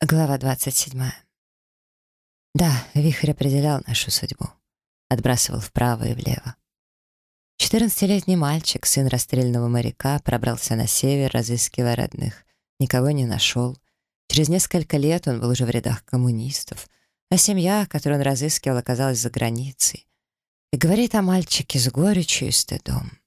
Глава 27. Да, вихрь определял нашу судьбу. Отбрасывал вправо и влево. Четырнадцатилетний мальчик, сын расстрельного моряка, пробрался на север, разыскивая родных. Никого не нашел. Через несколько лет он был уже в рядах коммунистов, а семья, которую он разыскивал, оказалась за границей. И говорит о мальчике с горечью и стыдом.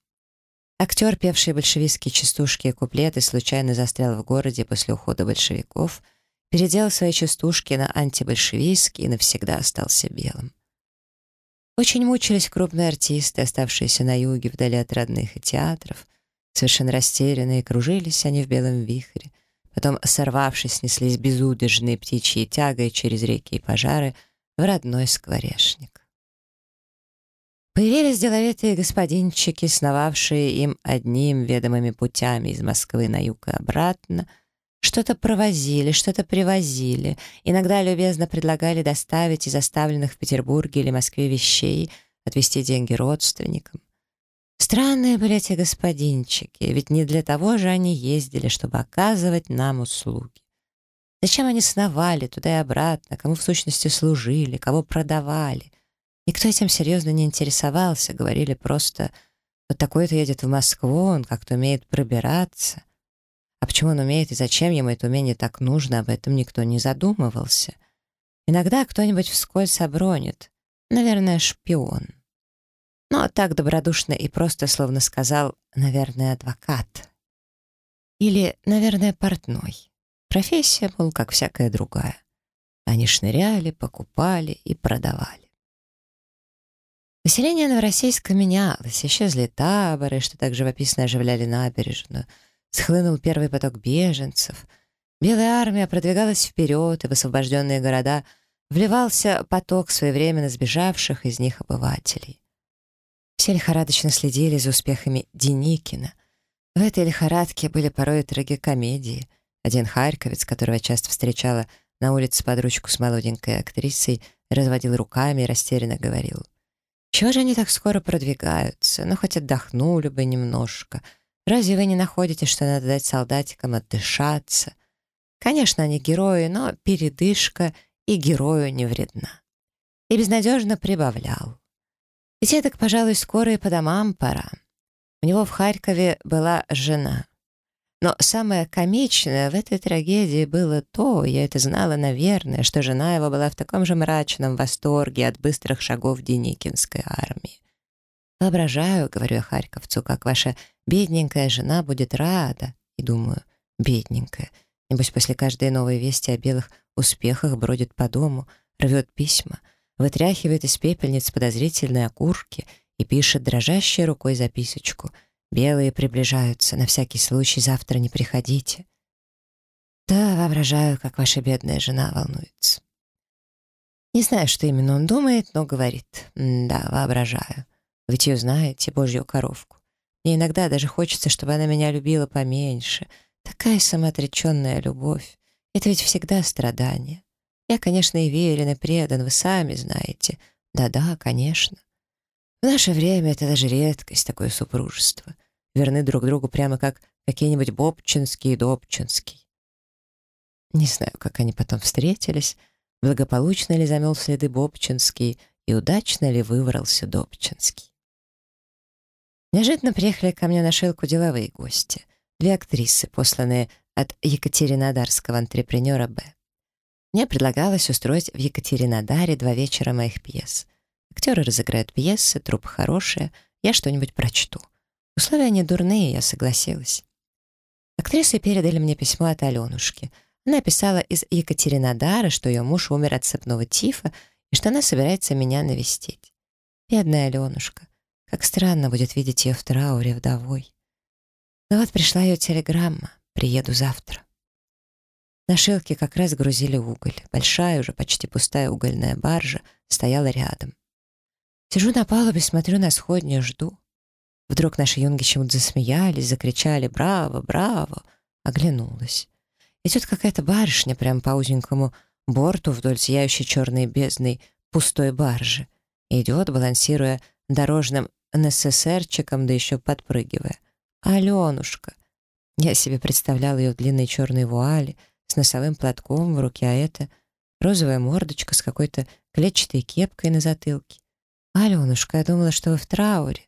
Актер, певший большевистские частушки и куплеты, случайно застрял в городе после ухода большевиков — переделал свои частушки на антибольшевистские и навсегда остался белым. Очень мучились крупные артисты, оставшиеся на юге, вдали от родных и театров. Совершенно растерянные, кружились они в белом вихре. Потом, сорвавшись, неслись безудержные птичьи тягой через реки и пожары в родной скворечник. Появились деловитые господинчики, сновавшие им одним ведомыми путями из Москвы на юг и обратно — что-то провозили, что-то привозили. Иногда любезно предлагали доставить из оставленных в Петербурге или Москве вещей, отвезти деньги родственникам. Странные были эти господинчики, ведь не для того же они ездили, чтобы оказывать нам услуги. Зачем они сновали туда и обратно, кому в сущности служили, кого продавали? Никто этим серьезно не интересовался, говорили просто «вот такой-то едет в Москву, он как-то умеет пробираться». А почему он умеет и зачем ему это умение так нужно, об этом никто не задумывался. Иногда кто-нибудь вскользь обронит. Наверное, шпион. Но так добродушно и просто словно сказал «наверное, адвокат». Или «наверное, портной». Профессия, мол, как всякая другая. Они шныряли, покупали и продавали. Население Новороссийска менялось, исчезли таборы, что так живописно оживляли набережную — Схлынул первый поток беженцев. Белая армия продвигалась вперед, и в освобожденные города вливался поток своевременно сбежавших из них обывателей. Все лихорадочно следили за успехами Деникина. В этой лихорадке были порой трагикомедии. Один харьковец, которого я часто встречала на улице под ручку с молоденькой актрисой, разводил руками и растерянно говорил. «Чего же они так скоро продвигаются? Ну, хоть отдохнули бы немножко». Разве вы не находите, что надо дать солдатикам отдышаться? Конечно, они герои, но передышка и герою не вредна. И безнадежно прибавлял. Ведь так, пожалуй, скоро и по домам пора. У него в Харькове была жена. Но самое комичное в этой трагедии было то, я это знала, наверное, что жена его была в таком же мрачном восторге от быстрых шагов Деникинской армии. Воображаю, говорю я Харьковцу, как ваша бедненькая жена будет рада. И думаю, бедненькая. Небось, после каждой новой вести о белых успехах бродит по дому, рвет письма, вытряхивает из пепельниц подозрительные окурки и пишет дрожащей рукой записочку. «Белые приближаются, на всякий случай завтра не приходите». Да, воображаю, как ваша бедная жена волнуется. Не знаю, что именно он думает, но говорит. Да, воображаю. Ведь ее знаете, божью коровку. Мне иногда даже хочется, чтобы она меня любила поменьше. Такая самоотреченная любовь. Это ведь всегда страдание. Я, конечно, и верен, и предан, вы сами знаете. Да-да, конечно. В наше время это даже редкость, такое супружество. Верны друг другу прямо как какие-нибудь Бобчинский и Добчинский. Не знаю, как они потом встретились, благополучно ли замел следы Бобчинский и удачно ли выбрался Добчинский. Неожиданно приехали ко мне на шелку деловые гости. Две актрисы, посланные от екатеринодарского антрепренера Б. Мне предлагалось устроить в Екатеринодаре два вечера моих пьес. Актеры разыграют пьесы, труп хорошие, я что-нибудь прочту. Условия не дурные, я согласилась. Актрисы передали мне письмо от Аленушки. Она писала из Екатеринодара, что ее муж умер от цепного тифа и что она собирается меня навестить. Бедная Аленушка. Как странно будет видеть ее в трауре вдовой. Но вот пришла ее телеграмма. Приеду завтра. На шилке как раз грузили уголь. Большая, уже почти пустая угольная баржа стояла рядом. Сижу на палубе, смотрю на сходню, жду. Вдруг наши юнги чему-то засмеялись, закричали «Браво! Браво!» Оглянулась. Идет какая-то барышня прямо по узенькому борту вдоль сияющей черной бездной пустой баржи. Идет, балансируя дорожным НССРчиком, да еще подпрыгивая. «Аленушка!» Я себе представлял ее в длинной черной вуале, с носовым платком в руке, а это розовая мордочка с какой-то клетчатой кепкой на затылке. «Аленушка, я думала, что вы в трауре».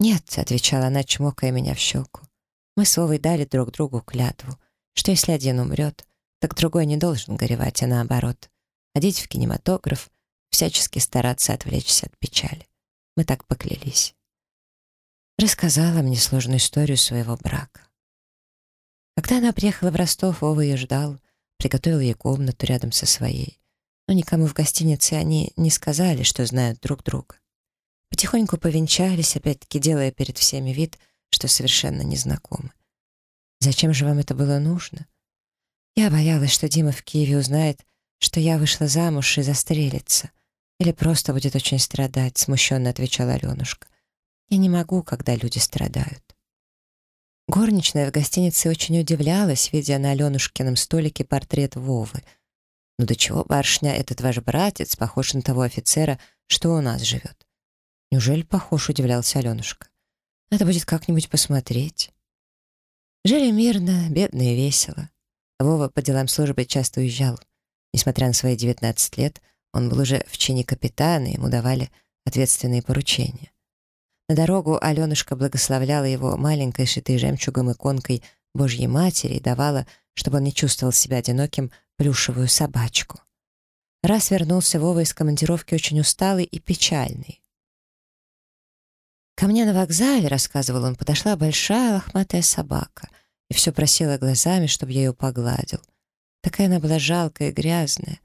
«Нет», — отвечала она, чмокая меня в щеку. «Мы с Вовой дали друг другу клятву, что если один умрет, так другой не должен горевать, а наоборот. Ходить в кинематограф, всячески стараться отвлечься от печали. Мы так поклялись». Рассказала мне сложную историю своего брака. Когда она приехала в Ростов, Вова ее ждал, приготовил ей комнату рядом со своей. Но никому в гостинице они не сказали, что знают друг друга. Потихоньку повенчались, опять-таки делая перед всеми вид, что совершенно незнакомы. Зачем же вам это было нужно? Я боялась, что Дима в Киеве узнает, что я вышла замуж и застрелится. Или просто будет очень страдать, смущенно отвечала Аленушка. Я не могу, когда люди страдают. Горничная в гостинице очень удивлялась, видя на Аленушкином столике портрет Вовы. «Ну до чего, барышня, этот ваш братец похож на того офицера, что у нас живет?» «Неужели похож?» — удивлялся Аленушка. «Надо будет как-нибудь посмотреть». Жили мирно, бедно и весело. Вова по делам службы часто уезжал. Несмотря на свои 19 лет, он был уже в чине капитана, ему давали ответственные поручения. На дорогу Аленушка благословляла его маленькой, шитой жемчугом иконкой Божьей Матери и давала, чтобы он не чувствовал себя одиноким, плюшевую собачку. Раз вернулся Вова из командировки очень усталый и печальный. Ко мне на вокзале, рассказывал он, подошла большая лохматая собака и все просила глазами, чтобы я ее погладил. Такая она была жалкая и грязная.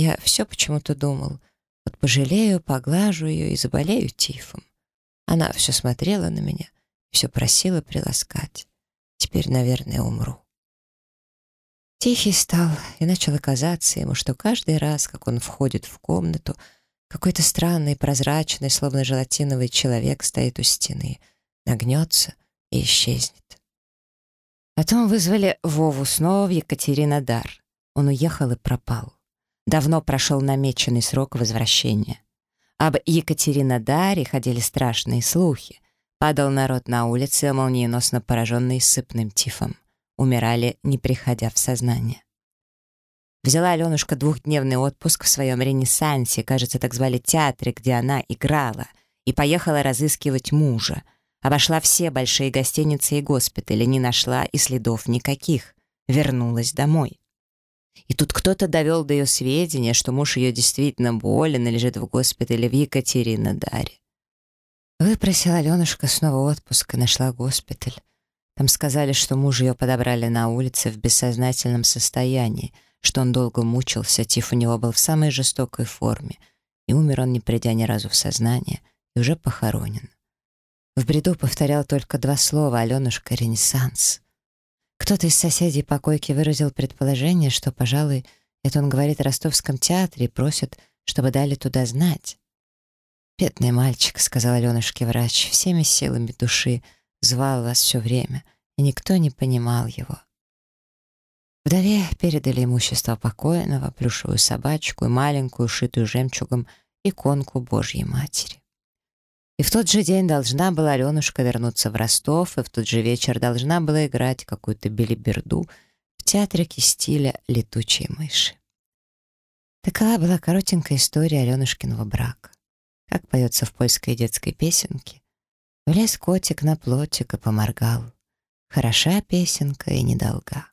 Я все почему-то думал, вот пожалею, поглажу ее и заболею тифом. Она все смотрела на меня, все просила приласкать. Теперь, наверное, умру. Тихий стал, и начало казаться ему, что каждый раз, как он входит в комнату, какой-то странный, прозрачный, словно желатиновый человек стоит у стены, нагнется и исчезнет. Потом вызвали Вову снова в Екатеринодар. Он уехал и пропал. Давно прошел намеченный срок возвращения. Об Екатеринодаре ходили страшные слухи. Падал народ на улице, молниеносно пораженный сыпным тифом. Умирали, не приходя в сознание. Взяла Аленушка двухдневный отпуск в своем «Ренессансе», кажется, так звали театре, где она играла, и поехала разыскивать мужа. Обошла все большие гостиницы и госпитали, не нашла и следов никаких. Вернулась домой. И тут кто-то довел до ее сведения, что муж ее действительно болен и лежит в госпитале в Екатеринодаре. Выпросила Аленушка снова отпуск и нашла госпиталь. Там сказали, что муж ее подобрали на улице в бессознательном состоянии, что он долго мучился, тиф у него был в самой жестокой форме, и умер он, не придя ни разу в сознание, и уже похоронен. В бреду повторял только два слова «Аленушка, ренессанс». Кто-то из соседей по койке выразил предположение, что, пожалуй, это он говорит о ростовском театре и просит, чтобы дали туда знать. «Бедный мальчик», — сказал Аленушке врач, — «всеми силами души звал вас все время, и никто не понимал его». Вдове передали имущество покойного, плюшевую собачку и маленькую, шитую жемчугом, иконку Божьей Матери. И в тот же день должна была Аленушка вернуться в Ростов, и в тот же вечер должна была играть какую-то белиберду в театре Кистиля «Летучие мыши». Такова была коротенькая история Аленушкиного брака. Как поется в польской детской песенке. Влез котик на плотик и поморгал. Хороша песенка и недолга.